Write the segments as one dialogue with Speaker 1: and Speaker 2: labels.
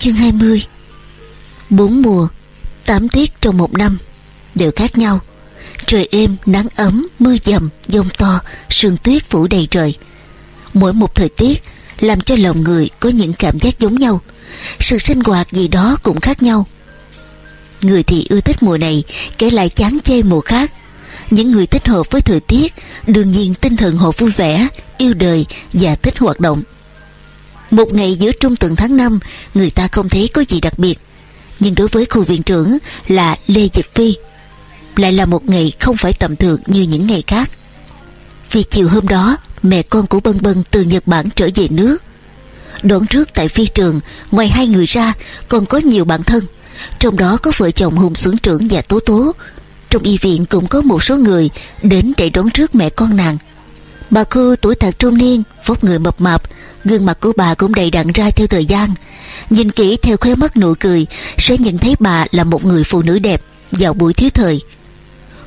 Speaker 1: Chương 20 Bốn mùa Tám tiết trong một năm Đều khác nhau. Trời êm, nắng ấm, mưa dầm, giông to Sương tuyết phủ đầy trời. Mỗi một thời tiết Làm cho lòng người có những cảm giác giống nhau. Sự sinh hoạt gì đó cũng khác nhau. Người thì ưa thích mùa này Kẻ lại chán chê mùa khác. Những người thích hợp với thời tiết Đương nhiên tinh thần họ vui vẻ Yêu đời và thích hoạt động một ngày giữa trung tuần tháng 5 Người ta không thấy có gì đặc biệt. Nhưng đối với khu viện trưởng là Lê Dịch Phi, Lại là một ngày không phải tầm thường như những ngày khác. Vì chiều hôm đó, Mẹ con của Bân Bân từ Nhật Bản trở về nước. Đón trước tại phi trường, Ngoài hai người ra Còn có nhiều bạn thân. Trong đó có vợ chồng Hùng sướng trưởng và Tố Tố. Trong y viện cũng có một số người Đến để đón trước mẹ con nàng. Bà cô tuổi thật trung niên, Vóc người mập mạp Gương mặt của bà cũng đầy đặn ra theo thời gian. Nhìn kỹ theo khóe mắt nụ cười, Sẽ nhận thấy bà là một người phụ nữ đẹp Vào buổi thiếu thời.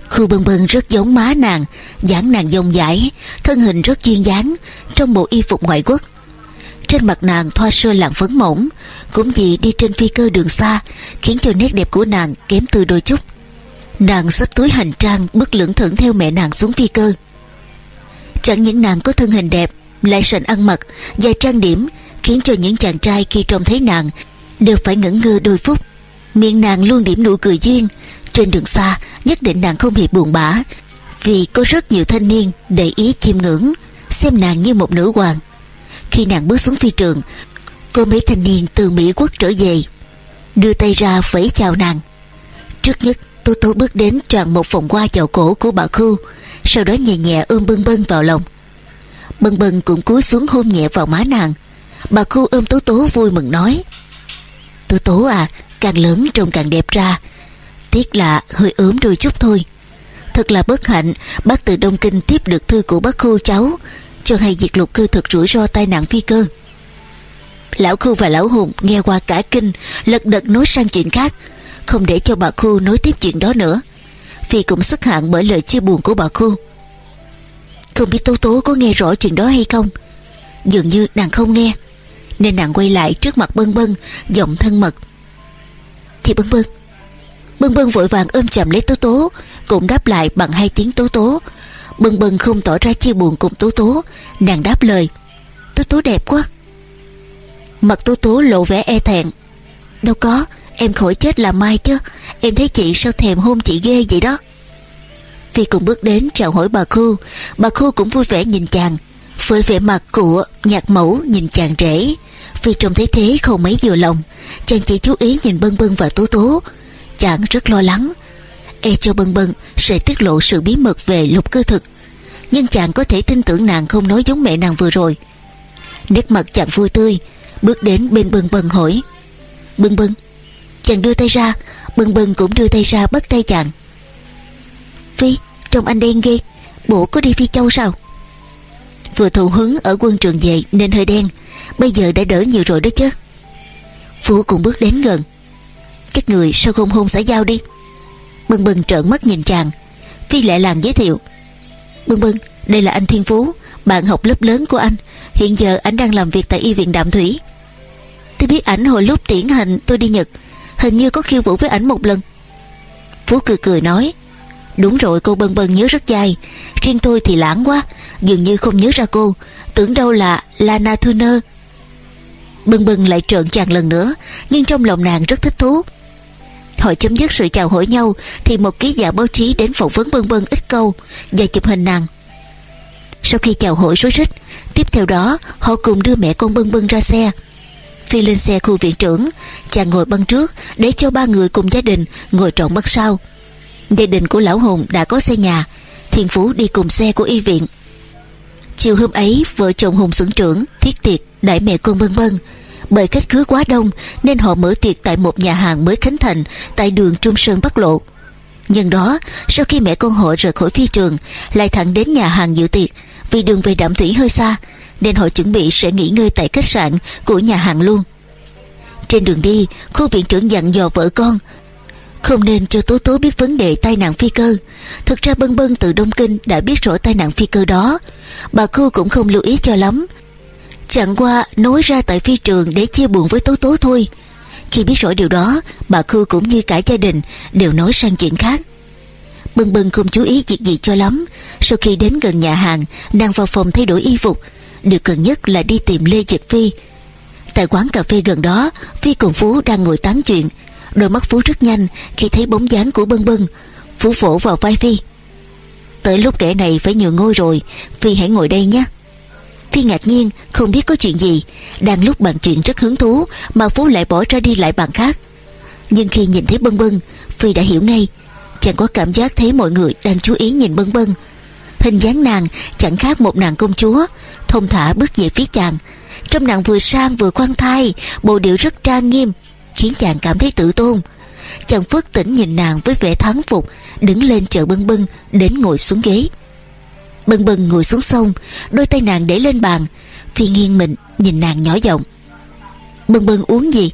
Speaker 1: Khu bân bân rất giống má nàng, dáng nàng dông dãi, Thân hình rất duyên dáng Trong bộ y phục ngoại quốc. Trên mặt nàng thoa sơ lạng phấn mỏng, Cũng vì đi trên phi cơ đường xa, Khiến cho nét đẹp của nàng kém từ đôi chút. Nàng xách túi hành trang Bước lưỡng thưởng theo mẹ nàng xuống phi cơ. Chẳng những nàng có thân hình đẹp lại sành ăn mặc và trang điểm khiến cho những chàng trai khi trông thấy nàng đều phải ngẩn ngơ đôi phút. Miệng nàng luôn điểm nụ cười duyên. Trên đường xa, nhất định nàng không hề buồn bã, vì có rất nhiều thanh niên để ý chiêm ngưỡng, xem nàng như một nữ hoàng. Khi nàng bước xuống phi trường, có mấy thanh niên từ mỹ quốc trở về, đưa tay ra phẩy chào nàng. Trước nhất, tô tô bước đến tròn một vòng hoa chào cổ của bà khu sau đó nhẹ nhẹ ôm bưng bưng vào lòng. Bần bần cũng cúi xuống hôn nhẹ vào má nàng. Bà khu ôm Tố Tố vui mừng nói. Tố Tố à Càng lớn trông càng đẹp ra. Tiếc là hơi ốm đôi chút thôi. Thật là bất hạnh, Bác từ Đông Kinh tiếp được thư của bác khu cháu, Cho hay diệt lục cư thật rủi ro tai nạn phi cơ. Lão khu và lão hùng nghe qua cả kinh, Lật đật nói sang chuyện khác, Không để cho bà khu nói tiếp chuyện đó nữa. Phi cũng xuất hạn bởi lời chia buồn của bà khu không biết Tố Tố có nghe rõ chuyện đó hay không? Dường như nàng không nghe, Nên nàng quay lại trước mặt Bân Bân, Giọng thân mật. Chị Bân Bân. Bân Bân vội vàng ôm chầm lấy Tố Tố, Cũng đáp lại bằng hai tiếng Tố Tố. Bân Bân không tỏ ra chia buồn cùng Tố Tố, Nàng đáp lời. Tố Tố đẹp quá. Mặt Tố Tố lộ vẻ e thẹn. Đâu có, Em khỏi chết là mai chứ. Em thấy chị sao thèm hôn chị ghê vậy đó. Phi cùng bước đến chào hỏi bà Khu Bà Khu cũng vui vẻ nhìn chàng. Với vẻ mặt của nhạc mẫu nhìn chàng rể, Phi trông thấy thế không mấy vừa lòng. Chàng chỉ chú ý nhìn Bân Bân và Tố Tố. Chàng rất lo lắng. E cho Bân Bân sẽ tiết lộ sự bí mật về lục cơ thực. Nhưng chàng có thể tin tưởng nàng không nói giống mẹ nàng vừa rồi. Nét mặt chàng vui tươi, Bước đến bên Bân Bân hỏi. Bân Bân, Chàng đưa tay ra. Bân Bân cũng đưa tay ra bắt tay chàng. Phi Trông anh đen ghê. Bộ có đi Phi Châu sao? Vừa thụ hứng ở quân trường về nên hơi đen. Bây giờ đã đỡ nhiều rồi đó chứ. Phú cũng bước đến gần. Các người sao không hôn xã giao đi? Bưng bưng trợn mắt nhìn chàng. Phi lại làm giới thiệu. Bưng bưng, đây là anh Thiên Phú Bạn học lớp lớn của anh. Hiện giờ anh đang làm việc tại y viện Đạm Thủy. Tôi biết ảnh hồi lúc tiễn hành tôi đi Nhật. Hình như có khiêu vũ với ảnh một lần. Phú cười cười nói Đúng rồi, cô Bân Bân nhớ rất dài Riêng tôi thì lãng quá, Dường như không nhớ ra cô. Tưởng đâu là Lana Turner. Bân Bân lại trợn chàng lần nữa, Nhưng trong lòng nàng rất thích thú. Họ chấm dứt sự chào hỏi nhau, Thì một ký giả báo chí đến phỏng vấn Bân Bân ít câu Và chụp hình nàng. Sau khi chào hỏi rối rít, Tiếp theo đó, họ cùng đưa mẹ con Bân Bân ra xe. Phi lên xe khu viện trưởng, Chàng ngồi băng trước, Để cho ba người cùng gia đình ngồi trọn băng sau. Gia đình của lão hùng đã có xe nhà. Thiên Phú đi cùng xe của y viện. Chiều hôm ấy Vợ chồng Hùng xưởng trưởng thiết tiệc Đại mẹ con bân bân Bởi khách khứa quá đông Nên họ mở tiệc tại một nhà hàng mới khánh thành Tại đường Trung Sơn Bắc Lộ. Nhân đó sau khi mẹ con họ rời khỏi phi trường Lại thẳng đến nhà hàng dự tiệc. Vì đường về Đạm Thủy hơi xa Nên họ chuẩn bị sẽ nghỉ ngơi tại khách sạn Của nhà hàng luôn. Trên đường đi, khu viện trưởng dặn dò vợ con không nên cho Tố Tố biết vấn đề tai nạn phi cơ. Thực ra Bân Bân từ Đông Kinh đã biết rõ tai nạn phi cơ đó. Bà Khu cũng không lưu ý cho lắm. Chẳng qua, nói ra tại phi trường để chia buồn với Tố Tố thôi. Khi biết rõ điều đó, Bà Khu cũng như cả gia đình Đều nói sang chuyện khác. Bân bân không chú ý việc gì cho lắm. Sau khi đến gần nhà hàng, Nàng vào phòng thay đổi y phục. Điều cần nhất là đi tìm Lê Dịch Phi. Tại quán cà phê gần đó, Phi cùng Phú đang ngồi tán chuyện. Đôi mắt Phú rất nhanh Khi thấy bóng dáng của bưng bưng Phú phổ vào vai Phi. Tới lúc kẻ này phải nhường ngôi rồi, Phi hãy ngồi đây nhé. Phi ngạc nhiên, không biết có chuyện gì. Đang lúc bàn chuyện rất hứng thú, Mà Phú lại bỏ ra đi lại bàn khác. Nhưng khi nhìn thấy bân bân, Phi đã hiểu ngay. Chàng có cảm giác thấy mọi người đang chú ý nhìn bân bân. Hình dáng nàng chẳng khác một nàng công chúa, Thông thả bước về phía chàng. Trong nàng vừa sang vừa khoan thai, Bộ điệu rất trang nghiêm. Khiến chàng cảm thấy tự tôn. Chàng phước tỉnh nhìn nàng với vẻ thắng phục, Đứng lên chờ bưng bưng Đến ngồi xuống ghế. Bưng bưng ngồi xuống sông, Đôi tay nàng để lên bàn, Phi nghiêng mình nhìn nàng nhỏ giọng. Bưng bưng uống gì?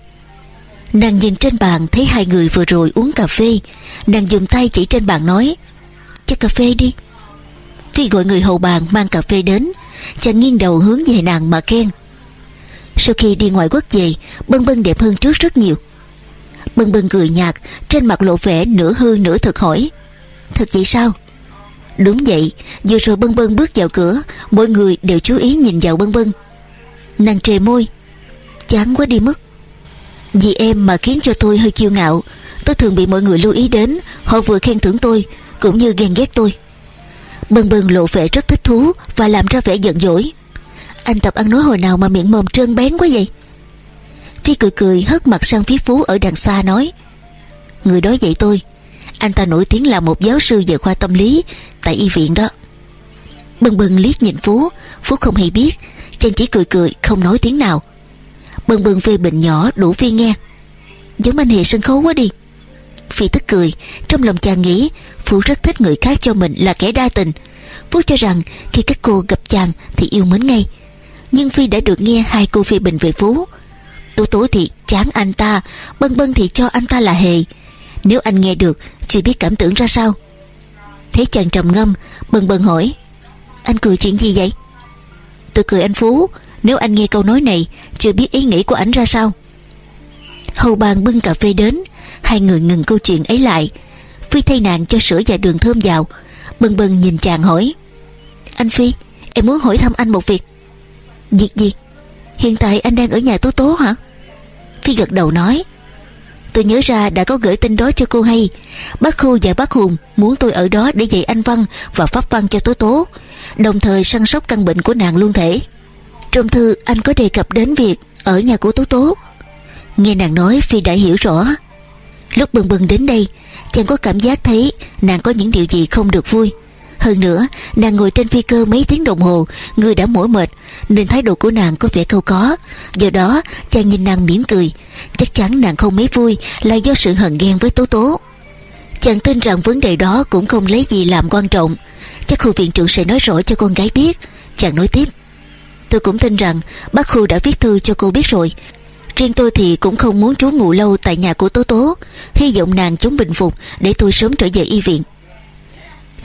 Speaker 1: Nàng nhìn trên bàn thấy hai người vừa rồi uống cà phê. Nàng dùng tay chỉ trên bàn nói Cho cà phê đi. Phi gọi người hầu bàn mang cà phê đến. Chàng nghiêng đầu hướng về nàng mà khen sau khi đi ngoại quốc về, Bân bân đẹp hơn trước rất nhiều. Bân bân cười nhạt, Trên mặt lộ vẻ nửa hư nửa thực hỏi, Thật vậy sao? Đúng vậy, Vừa rồi bân bân bước vào cửa, Mọi người đều chú ý nhìn vào bân bân. Nàng trề môi, Chán quá đi mất. Vì em mà khiến cho tôi hơi kiêu ngạo, Tôi thường bị mọi người lưu ý đến, Họ vừa khen thưởng tôi, Cũng như ghen ghét tôi. Bân bân lộ vẻ rất thích thú Và làm ra vẻ giận dỗi. Anh tập ăn nói hồi nào mà miệng mồm trơn bén quá vậy? Phi cười cười, hất mặt sang phía Phú ở đằng xa nói, Người đó dạy tôi, Anh ta nổi tiếng là một giáo sư về khoa tâm lý Tại y viện đó. Bừng bừng liếc nhìn Phú Phú không hề biết, Chàng chỉ cười cười, không nói tiếng nào. Bừng bừng phê bình nhỏ đủ Phi nghe, Giống anh hề sân khấu quá đi. Phi tức cười, Trong lòng chàng nghĩ, Phú rất thích người khác cho mình là kẻ đa tình. Phú cho rằng khi các cô gặp chàng Thì yêu mến ngay. Nhưng Phi đã được nghe hai cô phê bình về Phú Tố tố thì chán anh ta, Bân bân thì cho anh ta là hề. Nếu anh nghe được chưa biết cảm tưởng ra sao? Thấy chàng trầm ngâm, Bân bân hỏi, Anh cười chuyện gì vậy? Tôi cười anh Phú, Nếu anh nghe câu nói này, Chưa biết ý nghĩ của anh ra sao. Hầu bàn bưng cà phê đến, Hai người ngừng câu chuyện ấy lại. Phi thay nàng cho sữa và đường thơm vào. Bân bân nhìn chàng hỏi, Anh Phi, Em muốn hỏi thăm anh một việc. Việc gì? Hiện tại anh đang ở nhà Tố Tố hả? Phi gật đầu nói. Tôi nhớ ra đã có gửi tin đó cho cô hay. Bác Khu và bác Hùng Muốn tôi ở đó để dạy anh văn Và pháp văn cho Tố Tố, Đồng thời săn sóc căn bệnh của nàng luôn thể. Trong thư, anh có đề cập đến việc Ở nhà của Tố Tố. Nghe nàng nói, Phi đã hiểu rõ. Lúc bừng bừng đến đây, Chàng có cảm giác thấy nàng có những điều gì không được vui hơn nữa, nàng ngồi trên phi cơ mấy tiếng đồng hồ, Người đã mỏi mệt, Nên thái độ của nàng có vẻ câu có. Do đó, chàng nhìn nàng mỉm cười. Chắc chắn nàng không mấy vui Là do sự hận ghen với Tố Tố. Chàng tin rằng vấn đề đó cũng không lấy gì làm quan trọng. Chắc khu viện trưởng sẽ nói rõ cho con gái biết. Chàng nói tiếp. Tôi cũng tin rằng bác khu đã viết thư cho cô biết rồi. Riêng tôi thì cũng không muốn trú ngủ lâu tại nhà của Tố Tố. Hy vọng nàng chống bình phục Để tôi sớm trở về y viện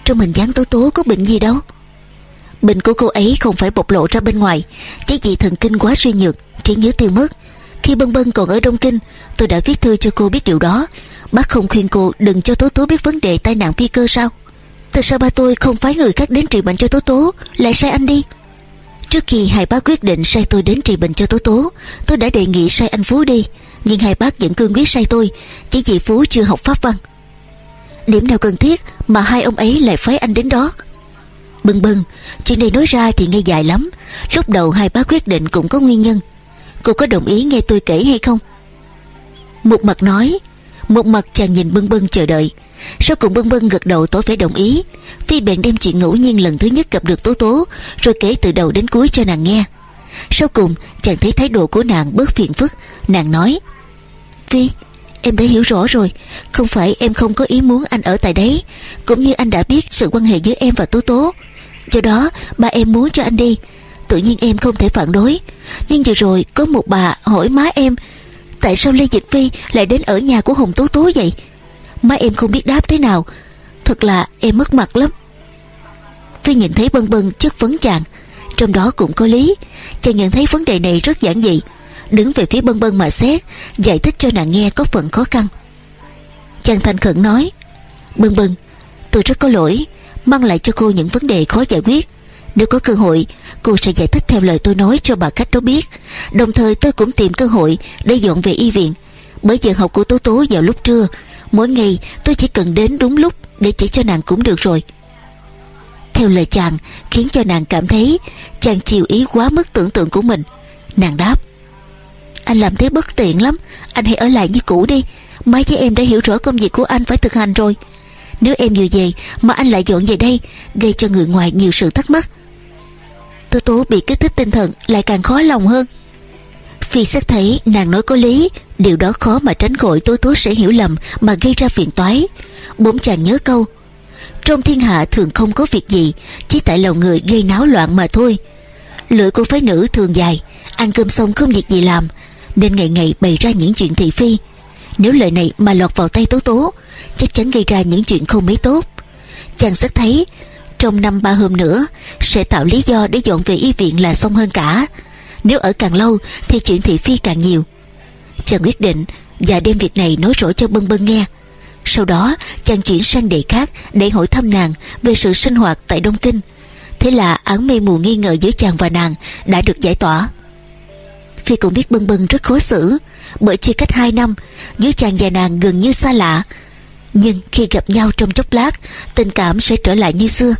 Speaker 1: trong hình dáng tố tố có bệnh gì đâu. Bệnh của cô ấy không phải bộc lộ ra bên ngoài. Chỉ vì thần kinh quá suy nhược, Trí nhớ tiêu mất. Khi Bân Bân còn ở Đông Kinh, Tôi đã viết thư cho cô biết điều đó. Bác không khuyên cô đừng cho Tố Tố biết vấn đề tai nạn phi cơ sao? Tại sao ba tôi không phái người khác đến trị bệnh cho Tố Tố? Lại sai anh đi. Trước khi hai bác quyết định sai tôi đến trị bệnh cho Tố Tố, Tôi đã đề nghị sai anh Phú đi. Nhưng hai bác vẫn cương quyết sai tôi, Chỉ vì Phú chưa học pháp văn. Điểm nào cần thiết mà hai ông ấy lại phái anh đến đó? Bưng bưng Chuyện này nói ra thì nghe dài lắm. Lúc đầu hai bác quyết định cũng có nguyên nhân. Cô có đồng ý nghe tôi kể hay không? Một mặt nói, Một mặt chàng nhìn bưng bưng chờ đợi. Sau cùng bưng bưng gật đầu tối phải đồng ý. Phi bèn đem chuyện ngẫu nhiên lần thứ nhất gặp được Tố Tố, Rồi kể từ đầu đến cuối cho nàng nghe. Sau cùng, chàng thấy thái độ của nàng bớt phiền phức. Nàng nói, Phi Em đã hiểu rõ rồi. Không phải em không có ý muốn anh ở tại đấy. Cũng như anh đã biết sự quan hệ giữa em và Tố Tố. Do đó, ba em muốn cho anh đi. Tự nhiên em không thể phản đối. Nhưng vừa rồi có một bà hỏi má em, Tại sao Lê Dịch Phi lại đến ở nhà của Hồng Tố Tố vậy? Má em không biết đáp thế nào. Thật là em mất mặt lắm. Phi nhìn thấy bân bân chất vấn chàng. Trong đó cũng có lý. Chàng nhận thấy vấn đề này rất giản dị. Đứng về phía bân bân mà xét Giải thích cho nàng nghe có phần khó khăn. Chàng thành khẩn nói, Bân bân, Tôi rất có lỗi, Mang lại cho cô những vấn đề khó giải quyết. Nếu có cơ hội, Cô sẽ giải thích theo lời tôi nói cho bà khách đó biết. Đồng thời tôi cũng tìm cơ hội Để dọn về y viện. Bởi giờ học của Tố Tố vào lúc trưa, Mỗi ngày tôi chỉ cần đến đúng lúc Để chỉ cho nàng cũng được rồi. Theo lời chàng, Khiến cho nàng cảm thấy Chàng chiều ý quá mức tưởng tượng của mình. Nàng đáp anh làm thế bất tiện lắm. Anh hãy ở lại như cũ đi. Mấy với em đã hiểu rõ công việc của anh phải thực hành rồi. Nếu em vừa về Mà anh lại dọn về đây, Gây cho người ngoài nhiều sự thắc mắc. Tố tố bị kích thích tinh thần Lại càng khó lòng hơn. Phi xét thấy nàng nói có lý, Điều đó khó mà tránh khỏi tố tố sẽ hiểu lầm Mà gây ra phiền toái. Bốn chàng nhớ câu, Trong thiên hạ thường không có việc gì, Chỉ tại lòng người gây náo loạn mà thôi. Lưỡi của phái nữ thường dài, Ăn cơm xong không việc gì làm nên ngày ngày bày ra những chuyện thị phi. Nếu lời này mà lọt vào tay tố tố, Chắc chắn gây ra những chuyện không mấy tốt. Chàng rất thấy, Trong năm ba hôm nữa, Sẽ tạo lý do để dọn về y viện là xong hơn cả. Nếu ở càng lâu, Thì chuyện thị phi càng nhiều. Chàng quyết định và đem việc này nói rõ cho Bân Bân nghe. Sau đó, chàng chuyển sang đề khác Để hỏi thăm nàng Về sự sinh hoạt tại Đông Kinh. Thế là án mê mù nghi ngờ giữa chàng và nàng Đã được giải tỏa. Phi cũng biết Bân Bân rất khó xử. Bởi chia cách 2 năm Giữa chàng và nàng gần như xa lạ. Nhưng khi gặp nhau trong chốc lát, Tình cảm sẽ trở lại như xưa.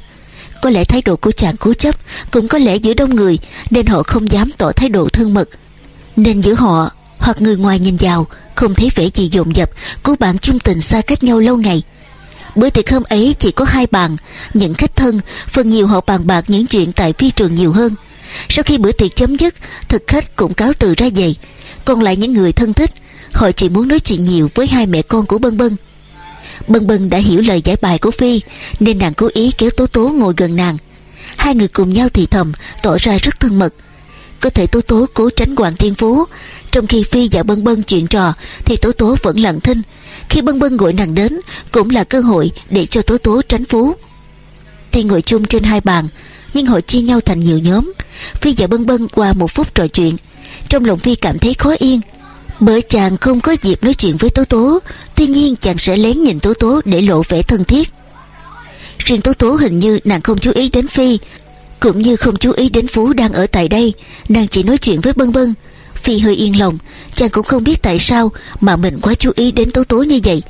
Speaker 1: Có lẽ thái độ của chàng cố chấp Cũng có lẽ giữa đông người, Nên họ không dám tỏ thái độ thân mật. Nên giữa họ, hoặc người ngoài nhìn vào, không thấy vẻ gì dồn dập của bạn chung tình xa cách nhau lâu ngày. Bữa tiệc hôm ấy chỉ có hai bàn, những khách thân, phần nhiều họ bàn bạc những chuyện tại phi trường nhiều hơn sau khi bữa tiệc chấm dứt, thực khách cũng cáo từ ra về. Còn lại những người thân thích, họ chỉ muốn nói chuyện nhiều với hai mẹ con của bân bân. Bân bân đã hiểu lời giải bài của phi, nên nàng cố ý kéo tố tố ngồi gần nàng. Hai người cùng nhau thì thầm, tỏ ra rất thân mật. Có thể tố tố cố tránh hoàng thiên phú. Trong khi phi và bân bân chuyện trò, thì tố tố vẫn lặng thinh. Khi bân bân gọi nàng đến, cũng là cơ hội để cho tố tố tránh phú. Tuy ngồi chung trên hai bàn nhưng họ chia nhau thành nhiều nhóm. Phi và bân bân qua một phút trò chuyện. Trong lòng phi cảm thấy khó yên. Bởi chàng không có dịp nói chuyện với tố tố, tuy nhiên chàng sẽ lén nhìn tố tố để lộ vẻ thân thiết. Riêng tố tố hình như nàng không chú ý đến phi, cũng như không chú ý đến phú đang ở tại đây, nàng chỉ nói chuyện với bân bân. Phi hơi yên lòng, chàng cũng không biết tại sao mà mình quá chú ý đến tố tố như vậy.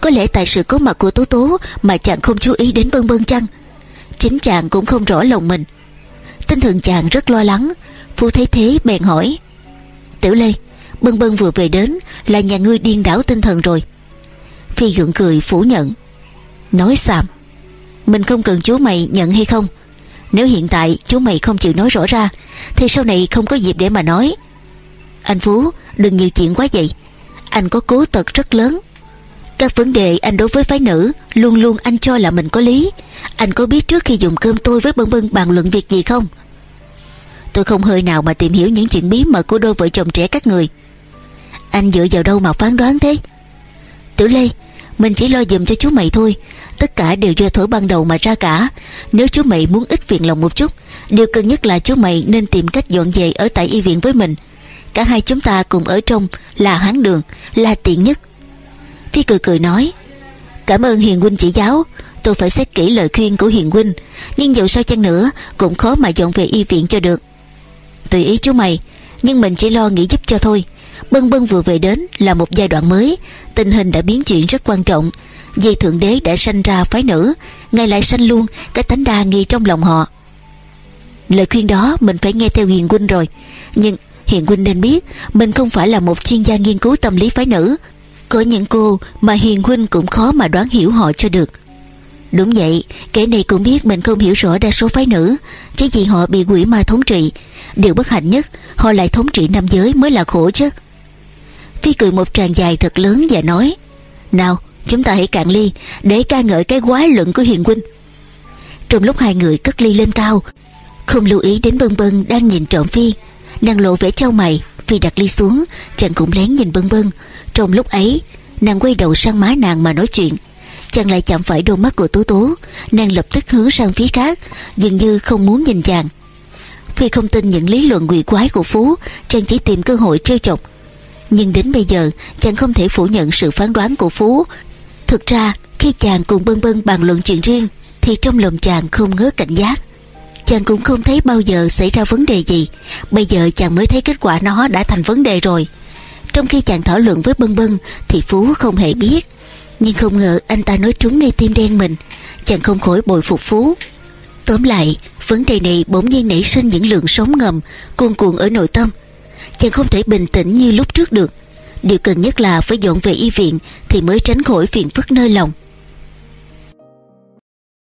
Speaker 1: Có lẽ tại sự có mặt của tố tố mà chàng không chú ý đến bân bân chăng? Chính chàng cũng không rõ lòng mình. Tinh thần chàng rất lo lắng. Phu thấy thế bèn hỏi, tiểu lê, bân bân vừa về đến là nhà ngươi điên đảo tinh thần rồi. Phi gượng cười phủ nhận, nói xàm, mình không cần chú mày nhận hay không? Nếu hiện tại chú mày không chịu nói rõ ra, Thì sau này không có dịp để mà nói. Anh Phú, đừng nhiều chuyện quá vậy. Anh có cố tật rất lớn. Các vấn đề anh đối với phái nữ Luôn luôn anh cho là mình có lý. Anh có biết trước khi dùng cơm tôi với bân bân bàn luận việc gì không? Tôi không hơi nào mà tìm hiểu những chuyện bí mật của đôi vợ chồng trẻ các người. Anh dựa vào đâu mà phán đoán thế? Tiểu Lê, Mình chỉ lo dùm cho chú mày thôi. Tất cả đều do thổi ban đầu mà ra cả. Nếu chú mày muốn ít phiền lòng một chút, Điều cần nhất là chú mày nên tìm cách dọn về Ở tại y viện với mình. Cả hai chúng ta cùng ở trong là hán đường, Là tiện nhất. Phi cười cười nói, Cảm ơn Hiền Huynh chỉ giáo. Tôi phải xét kỹ lời khuyên của Hiền Huynh, Nhưng dù sao chăng nữa, Cũng khó mà dọn về y viện cho được. Tùy ý chú mày, Nhưng mình chỉ lo nghĩ giúp cho thôi. Bân Bân vừa về đến là một giai đoạn mới, Tình hình đã biến chuyển rất quan trọng. Vì Thượng Đế đã sanh ra phái nữ ngay lại sanh luôn, cái tánh đa nghi trong lòng họ. Lời khuyên đó mình phải nghe theo Hiền Huynh rồi, Nhưng Hiền Huynh nên biết, Mình không phải là một chuyên gia nghiên cứu tâm lý phái nữ có những cô mà Hiền Huynh cũng khó mà đoán hiểu họ cho được. Đúng vậy, Kẻ này cũng biết mình không hiểu rõ đa số phái nữ. Chỉ vì họ bị quỷ ma thống trị. Điều bất hạnh nhất, Họ lại thống trị nam giới mới là khổ chứ. Phi cười một tràng dài thật lớn và nói, Nào, Chúng ta hãy cạn ly, Để ca ngợi cái quái luận của Hiền Huynh. Trong lúc hai người cất ly lên cao, Không lưu ý đến Bân Bân đang nhìn trộm Phi Nàng lộ vẻ trao mày, Phi đặt ly xuống, Chàng cũng lén nhìn Bân Bân. Trong lúc ấy, Nàng quay đầu sang má nàng mà nói chuyện. Chàng lại chạm phải đôi mắt của Tố Tố. Nàng lập tức hướng sang phía khác, Dường như không muốn nhìn chàng. Vì không tin những lý luận quỷ quái của Phú, Chàng chỉ tìm cơ hội trêu chọc. Nhưng đến bây giờ, chàng không thể phủ nhận sự phán đoán của Phú. Thực ra, khi chàng cùng Bân Bân bàn luận chuyện riêng, Thì trong lòng chàng không ngớ cảnh giác. Chàng cũng không thấy bao giờ xảy ra vấn đề gì. Bây giờ chàng mới thấy kết quả nó đã thành vấn đề rồi. Trong khi chàng thảo luận với Bân Bân, Thì Phú không hề biết. Nhưng không ngờ anh ta nói trúng ngay tim đen mình. Chàng không khỏi bồi phục Phú. Tóm lại, Vấn đề này bỗng nhiên nảy sinh những lượng sóng ngầm, Cuồn cuộn ở nội tâm. Chàng không thể bình tĩnh như lúc trước được. Điều cần nhất là phải dọn về y viện Thì mới tránh khỏi phiền phức nơi lòng.